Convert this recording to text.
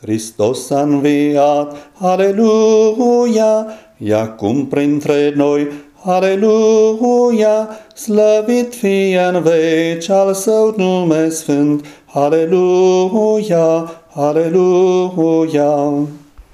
Hristos a înviat, aleluia, e acum printre noi, aleluia, slăvit fie în veci al său nume sfânt, aleluia, aleluia.